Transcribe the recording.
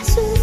Jesús.